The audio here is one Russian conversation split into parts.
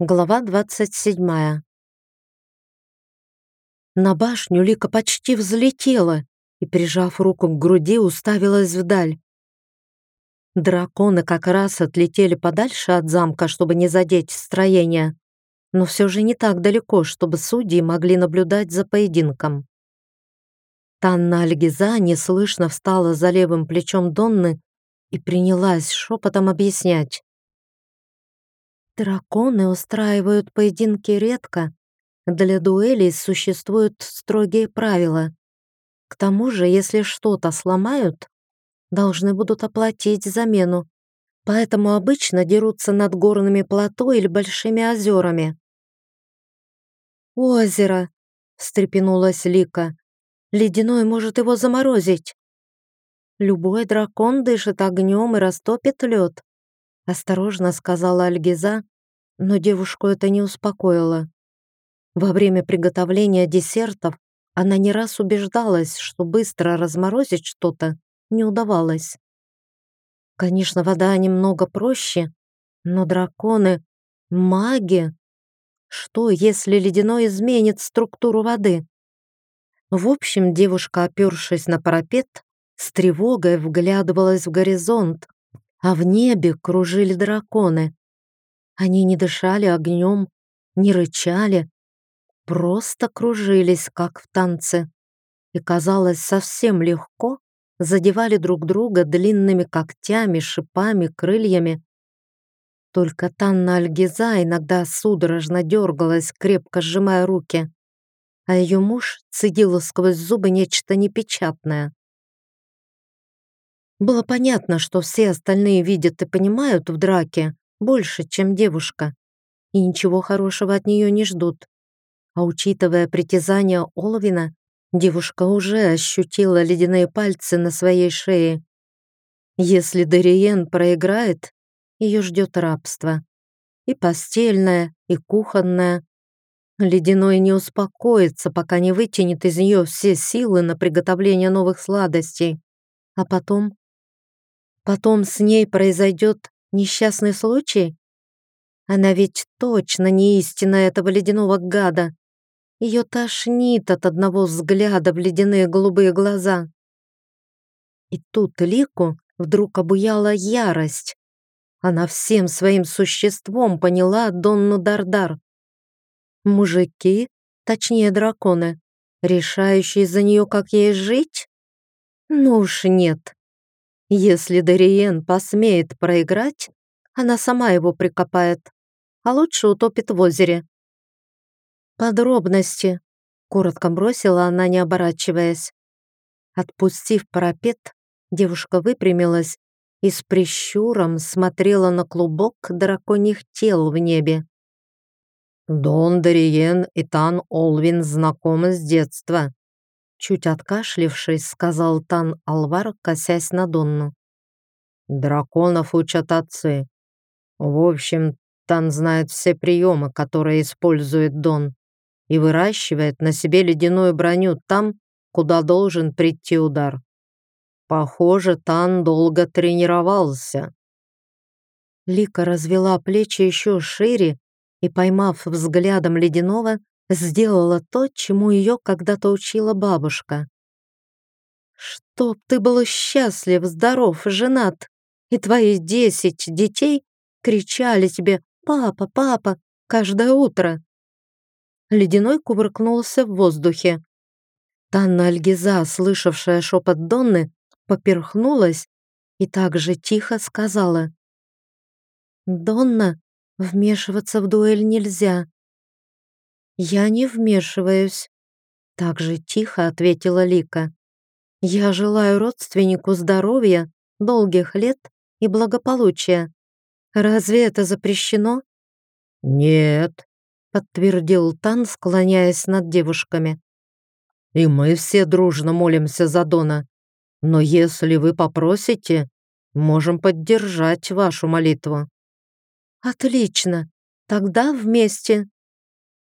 Глава 27. На башню Лика почти взлетела и, прижав руку к груди, уставилась вдаль. Драконы как раз отлетели подальше от замка, чтобы не задеть строение, но все же не так далеко, чтобы судьи могли наблюдать за поединком. Танна Альгиза неслышно встала за левым плечом Донны и принялась шепотом объяснять. Драконы устраивают поединки редко. Для дуэлей существуют строгие правила. К тому же, если что-то сломают, должны будут оплатить замену. Поэтому обычно дерутся над горными плато или большими озерами. «Озеро!» — встрепенулась Лика. «Ледяной может его заморозить». «Любой дракон дышит огнем и растопит лед», — осторожно сказала Альгиза, но девушку это не успокоило. Во время приготовления десертов она не раз убеждалась, что быстро разморозить что-то не удавалось. Конечно, вода немного проще, но драконы — маги. Что, если ледяной изменит структуру воды? В общем, девушка, опершись на парапет, с тревогой вглядывалась в горизонт, а в небе кружили драконы. Они не дышали огнем, не рычали, просто кружились, как в танце, и, казалось, совсем легко задевали друг друга длинными когтями, шипами, крыльями. Только Танна Альгиза иногда судорожно дергалась, крепко сжимая руки, а ее муж цедил сквозь зубы нечто непечатное. Было понятно, что все остальные видят и понимают в драке, больше, чем девушка, и ничего хорошего от нее не ждут. А учитывая притязания Олвина, девушка уже ощутила ледяные пальцы на своей шее. Если Дариен проиграет, ее ждет рабство. И постельное, и кухонное. Ледяной не успокоится, пока не вытянет из нее все силы на приготовление новых сладостей. А потом? Потом с ней произойдет Несчастный случай? Она ведь точно не истина этого ледяного гада. Ее тошнит от одного взгляда в ледяные голубые глаза. И тут Лику вдруг обуяла ярость. Она всем своим существом поняла Донну Дардар. Мужики, точнее драконы, решающие за нее, как ей жить? Ну уж нет. Если Дариен посмеет проиграть, она сама его прикопает, а лучше утопит в озере. «Подробности», — коротко бросила она, не оборачиваясь. Отпустив парапет, девушка выпрямилась и с прищуром смотрела на клубок драконьих тел в небе. «Дон Дариен и Тан Олвин знакомы с детства», Чуть откашлившись, сказал Тан Алвар, косясь на Донну. «Драконов учат отцы. В общем, Тан знает все приемы, которые использует Дон, и выращивает на себе ледяную броню там, куда должен прийти удар. Похоже, Тан долго тренировался». Лика развела плечи еще шире и, поймав взглядом ледяного, сделала то, чему ее когда-то учила бабушка. «Чтоб ты был счастлив, здоров, женат, и твои десять детей кричали тебе «папа, папа» каждое утро». Ледяной кувыркнулся в воздухе. Танна Альгиза, слышавшая шепот Донны, поперхнулась и так же тихо сказала. «Донна, вмешиваться в дуэль нельзя. «Я не вмешиваюсь», — так же тихо ответила Лика. «Я желаю родственнику здоровья, долгих лет и благополучия. Разве это запрещено?» «Нет», — подтвердил Тан, склоняясь над девушками. «И мы все дружно молимся за Дона. Но если вы попросите, можем поддержать вашу молитву». «Отлично. Тогда вместе»,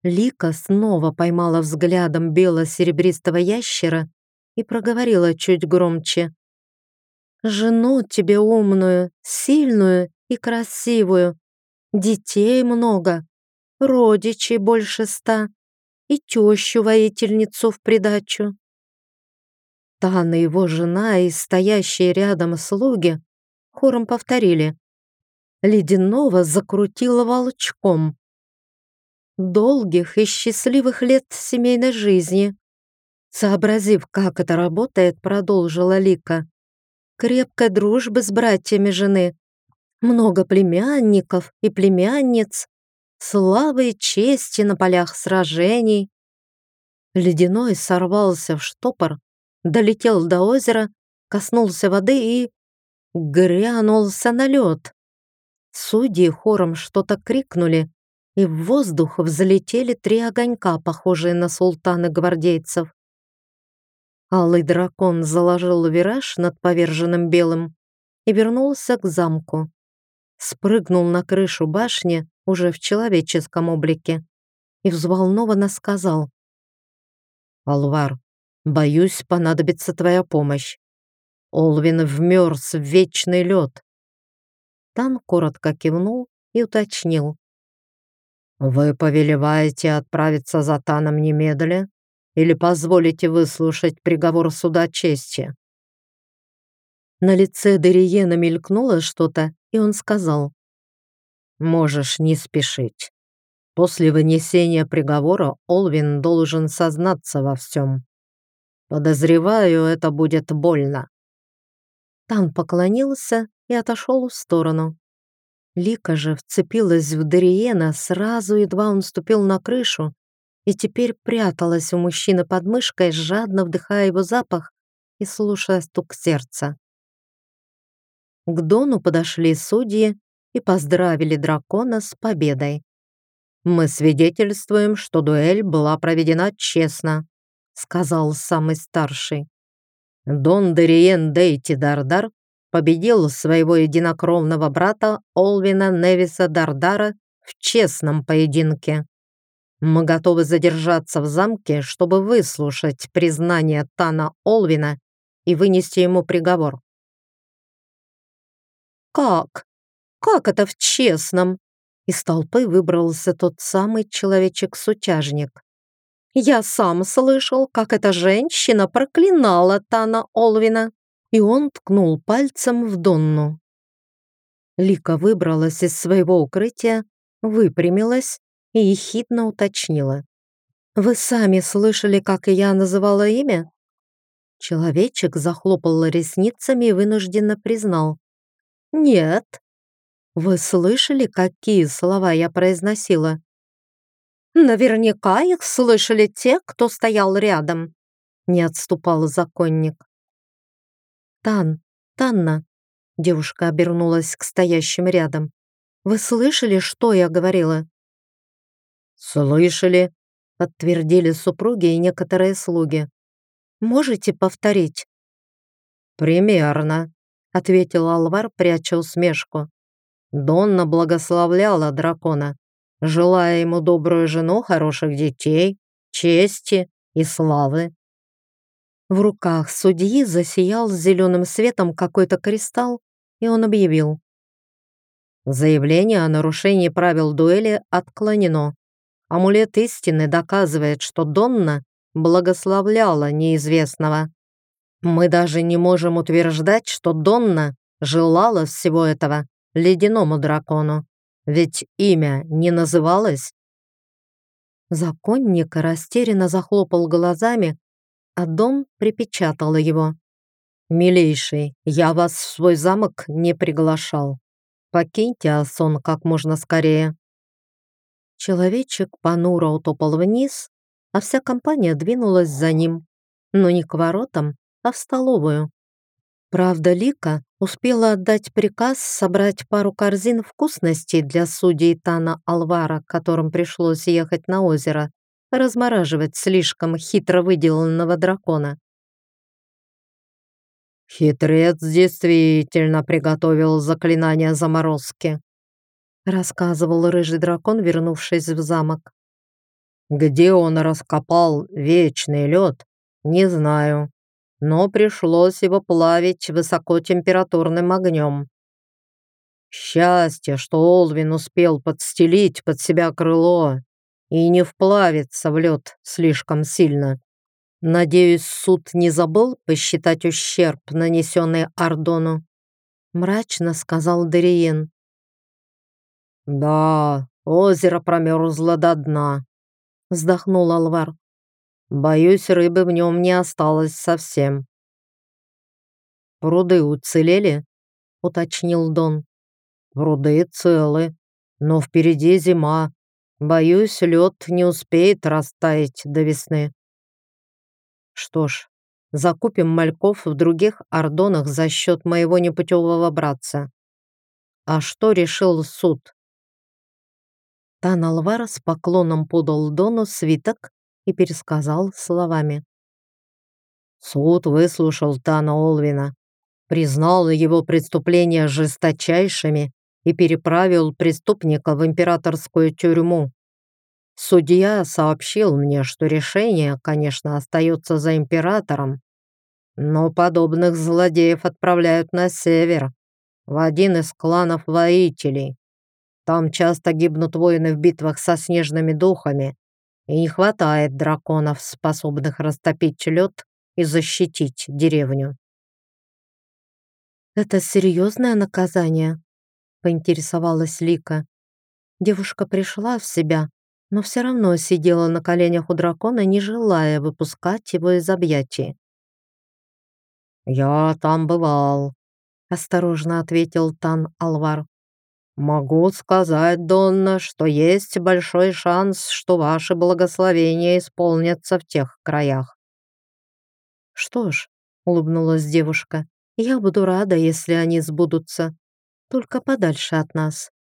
Лика снова поймала взглядом бело-серебристого ящера и проговорила чуть громче. «Жену тебе умную, сильную и красивую. Детей много, родичей больше ста и тещу-воительницу в придачу. Тан и его жена и стоящие рядом слуги хором повторили. Ледяного закрутило волчком. Долгих и счастливых лет семейной жизни. Сообразив, как это работает, продолжила Лика. Крепкой дружбы с братьями жены. Много племянников и племянниц. Славы и чести на полях сражений. Ледяной сорвался в штопор, долетел до озера, коснулся воды и... грянулся на лед. Судьи хором что-то крикнули, и в воздух взлетели три огонька, похожие на султаны гвардейцев. Алый дракон заложил вираж над поверженным белым и вернулся к замку. Спрыгнул на крышу башни уже в человеческом облике и взволнованно сказал. «Алвар, боюсь, понадобится твоя помощь. Олвин вмерз в вечный лед». Тан коротко кивнул и уточнил. «Вы повелеваете отправиться за Таном немедля или позволите выслушать приговор суда чести?» На лице Дериена мелькнуло что-то, и он сказал. «Можешь не спешить. После вынесения приговора Олвин должен сознаться во всем. Подозреваю, это будет больно». Тан поклонился и отошел в сторону. Лика же вцепилась в Дариена сразу, едва он ступил на крышу, и теперь пряталась у мужчины под мышкой, жадно вдыхая его запах и слушая стук сердца. К Дону подошли судьи и поздравили дракона с победой. «Мы свидетельствуем, что дуэль была проведена честно», сказал самый старший. Дон Дериен Дейти Дардар победил своего единокровного брата Олвина Невиса Дардара в честном поединке. Мы готовы задержаться в замке, чтобы выслушать признание Тана Олвина и вынести ему приговор. «Как? Как это в честном?» Из толпы выбрался тот самый человечек-сутяжник. «Я сам слышал, как эта женщина проклинала Тана Олвина и он ткнул пальцем в Донну. Лика выбралась из своего укрытия, выпрямилась и ехидно уточнила. «Вы сами слышали, как я называла имя?» Человечек захлопал ресницами и вынужденно признал. «Нет». «Вы слышали, какие слова я произносила?» «Наверняка их слышали те, кто стоял рядом», не отступал законник. «Тан, Танна!» Девушка обернулась к стоящим рядом. «Вы слышали, что я говорила?» «Слышали», — подтвердили супруги и некоторые слуги. «Можете повторить?» «Примерно», — ответил Алвар, пряча усмешку. Донна благословляла дракона, желая ему добрую жену, хороших детей, чести и славы. В руках судьи засиял зеленым светом какой-то кристалл, и он объявил. Заявление о нарушении правил дуэли отклонено. Амулет истины доказывает, что Донна благословляла неизвестного. Мы даже не можем утверждать, что Донна желала всего этого ледяному дракону, ведь имя не называлось. Законник растерянно захлопал глазами, а Дон припечатала его. «Милейший, я вас в свой замок не приглашал. Покиньте Асон как можно скорее». Человечек понуро утопал вниз, а вся компания двинулась за ним, но не к воротам, а в столовую. Правда, Лика успела отдать приказ собрать пару корзин вкусностей для судей Тана Алвара, которым пришлось ехать на озеро, размораживать слишком хитро выделанного дракона. «Хитрец действительно приготовил заклинание заморозки», рассказывал рыжий дракон, вернувшись в замок. «Где он раскопал вечный лед, не знаю, но пришлось его плавить высокотемпературным огнем. Счастье, что Олвин успел подстелить под себя крыло и не вплавиться в лед слишком сильно. Надеюсь, суд не забыл посчитать ущерб, нанесенный Ардону?» Мрачно сказал Дериен. «Да, озеро промерзло до дна», — вздохнул Алвар. «Боюсь, рыбы в нем не осталось совсем». «Пруды уцелели?» — уточнил Дон. «Пруды целы, но впереди зима. Боюсь, лед не успеет растаять до весны». «Что ж, закупим мальков в других ордонах за счет моего непутевого братца». «А что решил суд?» Тан Алвар с поклоном подал Дону свиток и пересказал словами. Суд выслушал Тана Олвина, признал его преступления жесточайшими и переправил преступника в императорскую тюрьму. Судья сообщил мне, что решение, конечно, остается за императором, но подобных злодеев отправляют на север, в один из кланов воителей. Там часто гибнут воины в битвах со снежными духами, и не хватает драконов, способных растопить лед и защитить деревню. «Это серьезное наказание?» — поинтересовалась Лика. Девушка пришла в себя, но все равно сидела на коленях у дракона, не желая выпускать его из объятий. «Я там бывал», — осторожно ответил Тан Алвар. «Могу сказать, Донна, что есть большой шанс, что ваши благословения исполнятся в тех краях». «Что ж», — улыбнулась девушка, «я буду рада, если они сбудутся, только подальше от нас».